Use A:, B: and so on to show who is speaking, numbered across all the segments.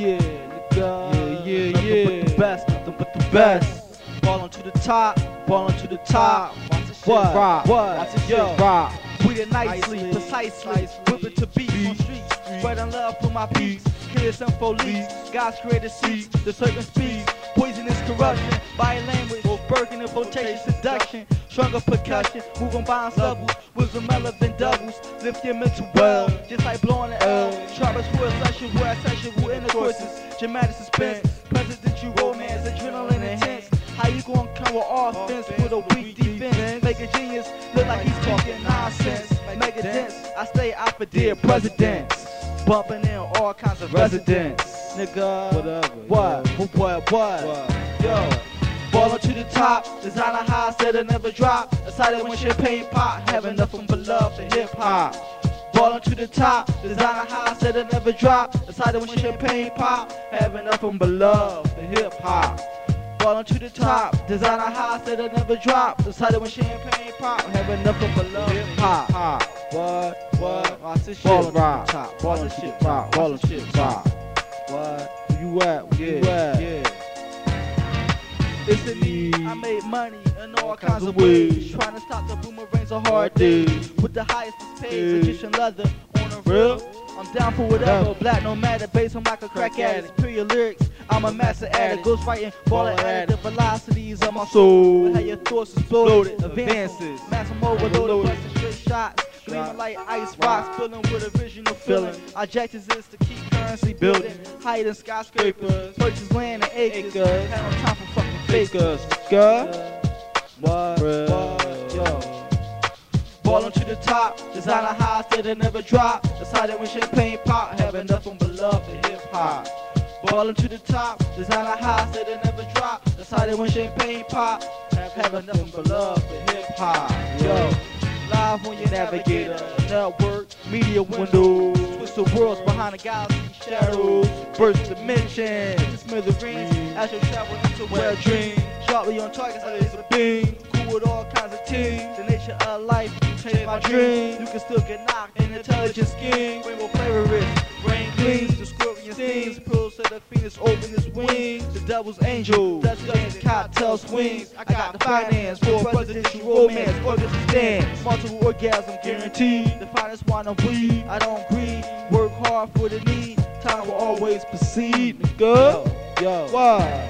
A: Yeah, nigga.
B: Yeah, yeah,
A: nothing
B: yeah.
A: But the best, nothing but the best. Ballin' to the top, ballin' to the top. Watch this shit
B: What?
A: rock.
B: What?
A: Watch
B: Yo.
A: shit
B: Rock.
A: We it nicely,
B: Nicely,
A: precisely,
B: nicely.
A: whipping to beats on streets, spreading love for my peace. Clear some police, God's created seats, the serpent speaks, poisonous corruption, body language, broken and flirtatious seduction, stronger percussion, moving bonds levels, wisdom relevant doubles, lift your mental well, just like blowing the L. Sharpest for a session, where sexual intercourses, dramatic suspense, presidential romance, adrenaline intense. How you gonna come with offense with a weak defense? Make a genius look like he's talking nonsense. Make it dense. I stay out for dear presidents. Bumping in all kinds of residents. Nigga.
B: Whatever.
A: What? What? What? What? Yo. Ballin' to the top, designer high, said it never drop. Excited when champagne pop, having nothing but love for hip hop. Ballin' to the top, designer high, said it never drop. Excited when champagne pop, having nothing but love for hip hop. Ballin' to the top, designer high, said it never drop. Excited when champagne pop, having nothing but love for hip hop.
B: What? What?
A: Watch this shit
B: Ballin'
A: rock.
B: to the top. Ballin'
A: shit rock.
B: Ballin'
A: shit rock. What?
B: Where you at? Where you
A: Yeah,
B: at?
A: I made money in all kinds of ways. Trying to stop the boomerangs of hard days. With the highest paid. Egyptian leather on a real. I'm down for whatever. Black no matter. Bass I'm like a crack addict. Period lyrics. I'm a master addict. Ghost fighting, Baller addict. The velocities of my soul.
B: Soul.
A: How your thoughts exploded.
B: Advances.
A: Maximum overloaded. Busting straight shots. Gleaming like ice rocks. Filling with a visional feeling. Objectives is to keep currency building. Hiding skyscrapers. Purchase land and acres. Had for fucking fakers.
B: Girl. What?
A: Yo. Ballin' to the top, designer high, said it never drop. Decided when champagne pop, having nothing but love for hip hop. Ballin' to the top, designer high, said it never drop. Decided when champagne pop, have having nothing but love for hip hop. Yo, live on your navigator, network, media windows. Twist the worlds behind the galaxy shadows. Burst dimensions, smithereens, as you travel into where dreams. Sharply on target, like it's a beam. Cool with all kinds of teams. The nature of life changed my dreams. You can still get knocked in intelligent scheme. Rainbow flavorist, rain gleams. The scorpion stings. Pearls to the phoenix open his wings. The devil's angel, that's guns, cocktail swings. I got the finance for presidential romance. Organs dance, multiple orgasm guaranteed. The finest wine of weed. I don't greed. Work hard for the need. Time will always proceed. Nigga.
B: Yo.
A: why?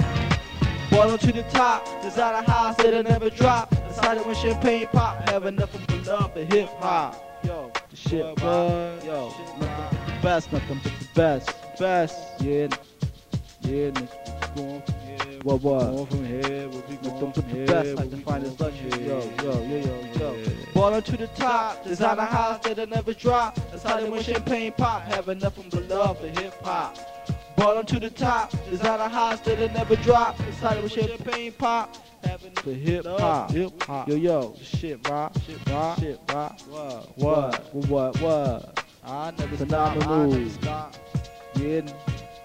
A: Ballin' to the top, designer high, said it never drop. Decided when champagne pop, having nothing but love for hip hop. Yo, the shit, bro. Yo,
B: Shit,
A: nothing but the best, nothing but the best, best. Yeah, yeah, nigga, going from here. What, what?
B: Going from here, we'll be going from
A: the
B: here.
A: best, like the finest luxury. Yo, yo, yo, yo, yo.
B: Yeah.
A: Ballin' to the top, designer house that'll never drop. Decided when champagne pop, having nothing but love for hip hop. Ballin' to the top, designer house that'll never drop. Decided when champagne pop, having
B: The hip hop.
A: hip hop.
B: Yo, yo. Shit rock.
A: Shit rock,
B: Shit rock.
A: what,
B: What? What? What?
A: I never stop, I never stop.
B: Yeah.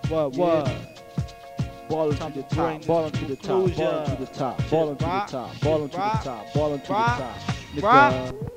B: What?
A: Yeah.
B: What? Ballin'
A: Time
B: to the top, ballin' to the top,
A: conclusion.
B: ballin' to the top,
A: Shit
B: ballin' to the top,
A: shit
B: ballin' to the top, ballin' to the top. Nigga.